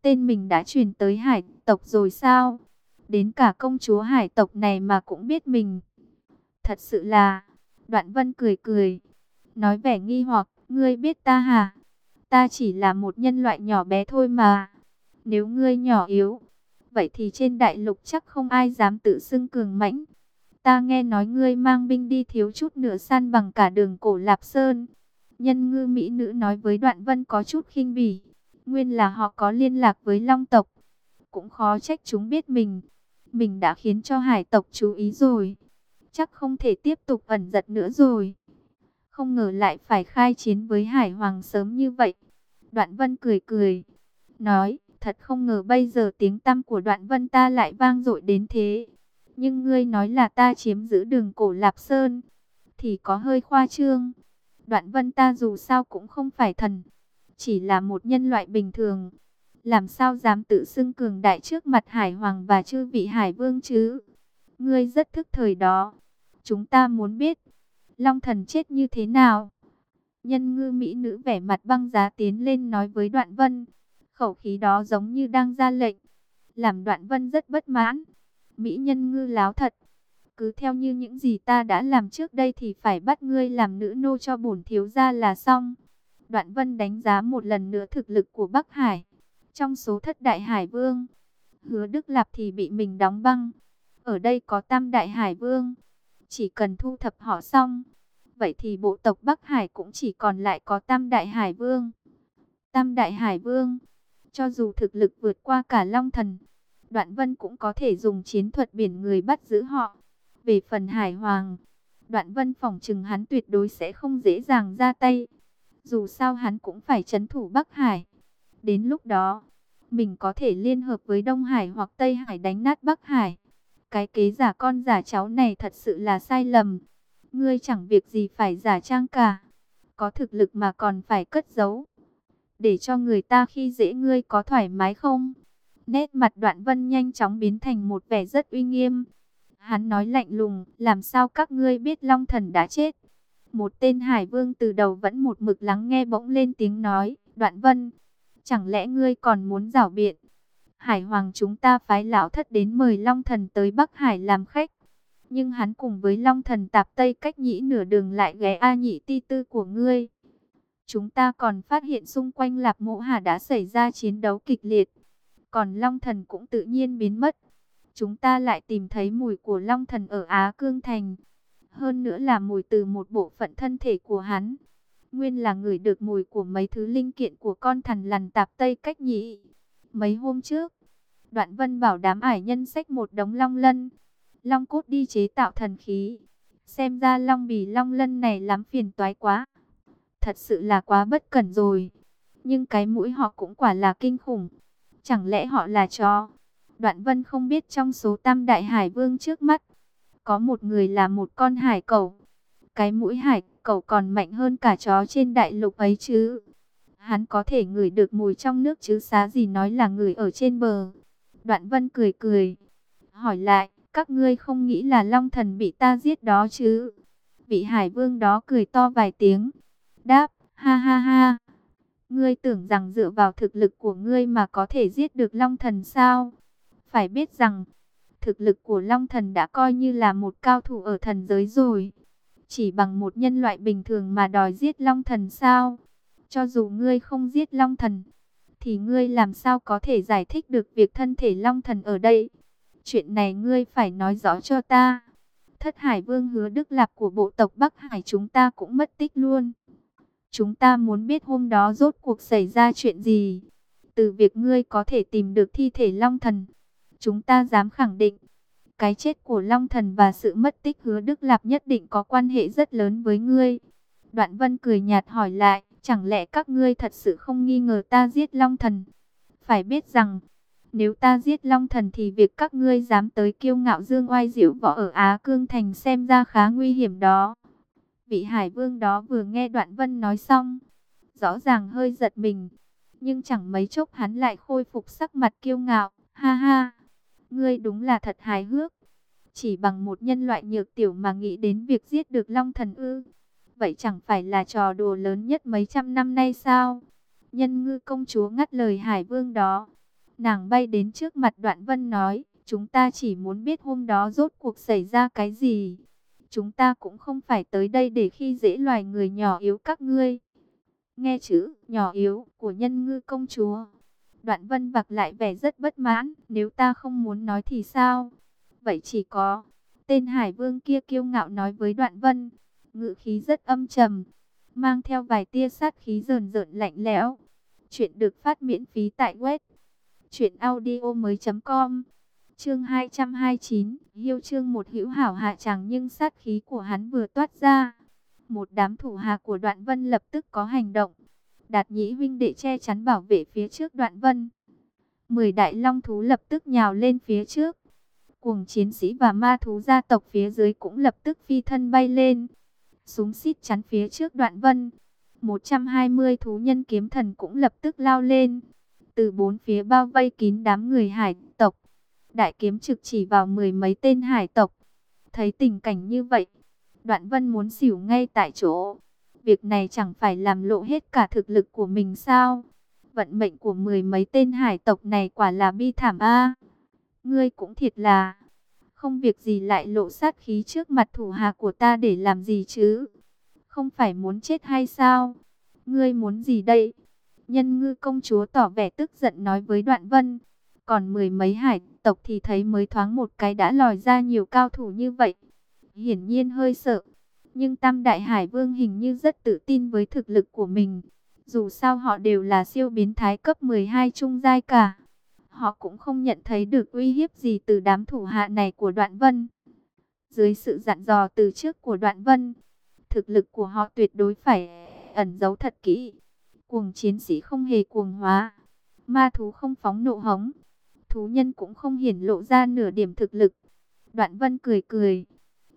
Tên mình đã truyền tới hải tộc rồi sao? Đến cả công chúa hải tộc này mà cũng biết mình. Thật sự là... Đoạn vân cười cười. Nói vẻ nghi hoặc, ngươi biết ta hả? Ta chỉ là một nhân loại nhỏ bé thôi mà. Nếu ngươi nhỏ yếu, vậy thì trên đại lục chắc không ai dám tự xưng cường mãnh. Ta nghe nói ngươi mang binh đi thiếu chút nữa san bằng cả đường cổ Lạp Sơn. Nhân ngư Mỹ nữ nói với Đoạn Vân có chút khinh bỉ. Nguyên là họ có liên lạc với Long tộc. Cũng khó trách chúng biết mình. Mình đã khiến cho hải tộc chú ý rồi. Chắc không thể tiếp tục ẩn giật nữa rồi. Không ngờ lại phải khai chiến với hải hoàng sớm như vậy. Đoạn Vân cười cười. Nói, Thật không ngờ bây giờ tiếng tăm của đoạn vân ta lại vang dội đến thế. Nhưng ngươi nói là ta chiếm giữ đường cổ Lạp Sơn. Thì có hơi khoa trương. Đoạn vân ta dù sao cũng không phải thần. Chỉ là một nhân loại bình thường. Làm sao dám tự xưng cường đại trước mặt Hải Hoàng và chư vị Hải Vương chứ? Ngươi rất thức thời đó. Chúng ta muốn biết. Long thần chết như thế nào? Nhân ngư Mỹ nữ vẻ mặt băng giá tiến lên nói với đoạn vân. Khẩu khí đó giống như đang ra lệnh. Làm đoạn vân rất bất mãn. Mỹ nhân ngư láo thật. Cứ theo như những gì ta đã làm trước đây thì phải bắt ngươi làm nữ nô cho bổn thiếu gia là xong. Đoạn vân đánh giá một lần nữa thực lực của Bắc Hải. Trong số thất đại hải vương, hứa Đức Lạp thì bị mình đóng băng. Ở đây có tam đại hải vương. Chỉ cần thu thập họ xong. Vậy thì bộ tộc Bắc Hải cũng chỉ còn lại có tam đại hải vương. Tam đại hải vương cho dù thực lực vượt qua cả Long Thần, Đoạn Vân cũng có thể dùng chiến thuật biển người bắt giữ họ. Về phần Hải Hoàng, Đoạn Vân phỏng trừng hắn tuyệt đối sẽ không dễ dàng ra tay. Dù sao hắn cũng phải chấn thủ Bắc Hải. Đến lúc đó, mình có thể liên hợp với Đông Hải hoặc Tây Hải đánh nát Bắc Hải. Cái kế giả con giả cháu này thật sự là sai lầm. Ngươi chẳng việc gì phải giả trang cả. Có thực lực mà còn phải cất giấu. Để cho người ta khi dễ ngươi có thoải mái không? Nét mặt đoạn vân nhanh chóng biến thành một vẻ rất uy nghiêm. Hắn nói lạnh lùng, làm sao các ngươi biết Long Thần đã chết? Một tên hải vương từ đầu vẫn một mực lắng nghe bỗng lên tiếng nói, đoạn vân, chẳng lẽ ngươi còn muốn rảo biện? Hải Hoàng chúng ta phái lão thất đến mời Long Thần tới Bắc Hải làm khách. Nhưng hắn cùng với Long Thần tạp Tây cách nhĩ nửa đường lại ghé A nhị ti tư của ngươi. Chúng ta còn phát hiện xung quanh Lạp Mộ Hà đã xảy ra chiến đấu kịch liệt. Còn Long Thần cũng tự nhiên biến mất. Chúng ta lại tìm thấy mùi của Long Thần ở Á Cương Thành. Hơn nữa là mùi từ một bộ phận thân thể của hắn. Nguyên là người được mùi của mấy thứ linh kiện của con thần lằn tạp Tây cách nhị. Mấy hôm trước, Đoạn Vân bảo đám ải nhân sách một đống long lân. Long cốt đi chế tạo thần khí. Xem ra long bì long lân này lắm phiền toái quá. Thật sự là quá bất cẩn rồi. Nhưng cái mũi họ cũng quả là kinh khủng. Chẳng lẽ họ là chó? Đoạn Vân không biết trong số tam đại hải vương trước mắt. Có một người là một con hải cẩu. Cái mũi hải cẩu còn mạnh hơn cả chó trên đại lục ấy chứ. Hắn có thể ngửi được mùi trong nước chứ xá gì nói là người ở trên bờ. Đoạn vân cười cười. Hỏi lại, các ngươi không nghĩ là long thần bị ta giết đó chứ? Vị hải vương đó cười to vài tiếng. Đáp, ha ha ha. Ngươi tưởng rằng dựa vào thực lực của ngươi mà có thể giết được long thần sao? Phải biết rằng, thực lực của long thần đã coi như là một cao thủ ở thần giới rồi. Chỉ bằng một nhân loại bình thường mà đòi giết long thần sao? Cho dù ngươi không giết long thần, thì ngươi làm sao có thể giải thích được việc thân thể long thần ở đây? Chuyện này ngươi phải nói rõ cho ta. Thất Hải Vương hứa Đức Lạp của bộ tộc Bắc Hải chúng ta cũng mất tích luôn. Chúng ta muốn biết hôm đó rốt cuộc xảy ra chuyện gì. Từ việc ngươi có thể tìm được thi thể Long Thần, chúng ta dám khẳng định. Cái chết của Long Thần và sự mất tích hứa Đức Lạp nhất định có quan hệ rất lớn với ngươi. Đoạn Vân cười nhạt hỏi lại, chẳng lẽ các ngươi thật sự không nghi ngờ ta giết Long Thần? Phải biết rằng, nếu ta giết Long Thần thì việc các ngươi dám tới kiêu ngạo dương oai diễu võ ở Á Cương Thành xem ra khá nguy hiểm đó. Vị Hải Vương đó vừa nghe Đoạn Vân nói xong, rõ ràng hơi giật mình, nhưng chẳng mấy chốc hắn lại khôi phục sắc mặt kiêu ngạo, ha ha, ngươi đúng là thật hài hước. Chỉ bằng một nhân loại nhược tiểu mà nghĩ đến việc giết được Long Thần ư. Vậy chẳng phải là trò đùa lớn nhất mấy trăm năm nay sao? Nhân ngư công chúa ngắt lời Hải Vương đó. Nàng bay đến trước mặt Đoạn Vân nói, chúng ta chỉ muốn biết hôm đó rốt cuộc xảy ra cái gì. Chúng ta cũng không phải tới đây để khi dễ loài người nhỏ yếu các ngươi. Nghe chữ nhỏ yếu của nhân ngư công chúa. Đoạn vân vặc lại vẻ rất bất mãn. Nếu ta không muốn nói thì sao? Vậy chỉ có. Tên hải vương kia kiêu ngạo nói với đoạn vân. Ngự khí rất âm trầm. Mang theo vài tia sát khí rờn rợn lạnh lẽo. Chuyện được phát miễn phí tại web. Chuyện audio mới.com Chương 229, Hiêu chương một hữu hảo hạ chẳng nhưng sát khí của hắn vừa toát ra. Một đám thủ hạ của đoạn vân lập tức có hành động. Đạt nhĩ huynh đệ che chắn bảo vệ phía trước đoạn vân. Mười đại long thú lập tức nhào lên phía trước. Cuồng chiến sĩ và ma thú gia tộc phía dưới cũng lập tức phi thân bay lên. Súng xít chắn phía trước đoạn vân. 120 thú nhân kiếm thần cũng lập tức lao lên. Từ bốn phía bao vây kín đám người hải tộc đại kiếm trực chỉ vào mười mấy tên hải tộc. Thấy tình cảnh như vậy, đoạn vân muốn xỉu ngay tại chỗ. Việc này chẳng phải làm lộ hết cả thực lực của mình sao? Vận mệnh của mười mấy tên hải tộc này quả là bi thảm a. Ngươi cũng thiệt là, không việc gì lại lộ sát khí trước mặt thủ hạ của ta để làm gì chứ? Không phải muốn chết hay sao? Ngươi muốn gì đây? Nhân ngư công chúa tỏ vẻ tức giận nói với đoạn vân. Còn mười mấy hải tộc thì thấy mới thoáng một cái đã lòi ra nhiều cao thủ như vậy. Hiển nhiên hơi sợ. Nhưng Tam Đại Hải Vương hình như rất tự tin với thực lực của mình. Dù sao họ đều là siêu biến thái cấp 12 trung giai cả. Họ cũng không nhận thấy được uy hiếp gì từ đám thủ hạ này của Đoạn Vân. Dưới sự dặn dò từ trước của Đoạn Vân, thực lực của họ tuyệt đối phải ẩn giấu thật kỹ. Cuồng chiến sĩ không hề cuồng hóa Ma thú không phóng nộ hống, thú nhân cũng không hiển lộ ra nửa điểm thực lực. Đoạn vân cười cười,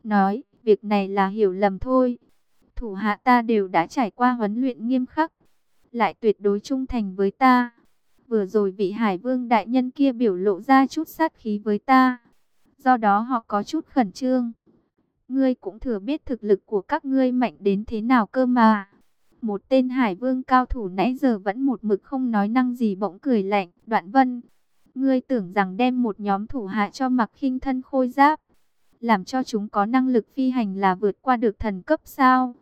nói, việc này là hiểu lầm thôi. Thủ hạ ta đều đã trải qua huấn luyện nghiêm khắc, lại tuyệt đối trung thành với ta. Vừa rồi vị hải vương đại nhân kia biểu lộ ra chút sát khí với ta, do đó họ có chút khẩn trương. Ngươi cũng thừa biết thực lực của các ngươi mạnh đến thế nào cơ mà. Một tên hải vương cao thủ nãy giờ vẫn một mực không nói năng gì bỗng cười lạnh. Đoạn vân, ngươi tưởng rằng đem một nhóm thủ hạ cho mặc khinh thân khôi giáp. Làm cho chúng có năng lực phi hành là vượt qua được thần cấp sao.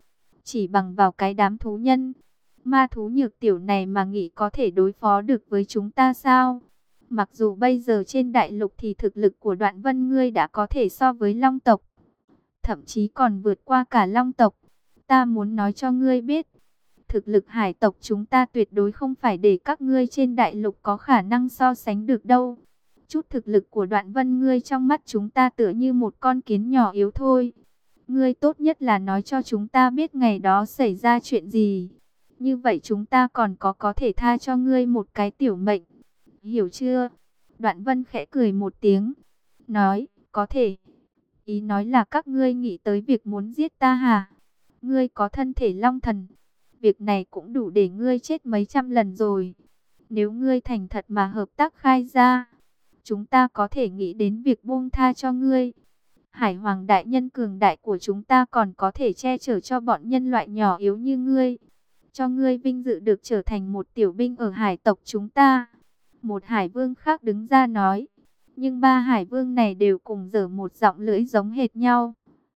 Chỉ bằng vào cái đám thú nhân. Ma thú nhược tiểu này mà nghĩ có thể đối phó được với chúng ta sao? Mặc dù bây giờ trên đại lục thì thực lực của đoạn vân ngươi đã có thể so với long tộc. Thậm chí còn vượt qua cả long tộc. Ta muốn nói cho ngươi biết. Thực lực hải tộc chúng ta tuyệt đối không phải để các ngươi trên đại lục có khả năng so sánh được đâu. Chút thực lực của đoạn vân ngươi trong mắt chúng ta tựa như một con kiến nhỏ yếu thôi. Ngươi tốt nhất là nói cho chúng ta biết ngày đó xảy ra chuyện gì. Như vậy chúng ta còn có có thể tha cho ngươi một cái tiểu mệnh. Hiểu chưa? Đoạn vân khẽ cười một tiếng. Nói, có thể. Ý nói là các ngươi nghĩ tới việc muốn giết ta hả? Ngươi có thân thể long thần. Việc này cũng đủ để ngươi chết mấy trăm lần rồi. Nếu ngươi thành thật mà hợp tác khai ra, chúng ta có thể nghĩ đến việc buông tha cho ngươi. Hải Hoàng đại nhân cường đại của chúng ta còn có thể che chở cho bọn nhân loại nhỏ yếu như ngươi. Cho ngươi vinh dự được trở thành một tiểu binh ở hải tộc chúng ta. Một hải vương khác đứng ra nói. Nhưng ba hải vương này đều cùng dở một giọng lưỡi giống hệt nhau.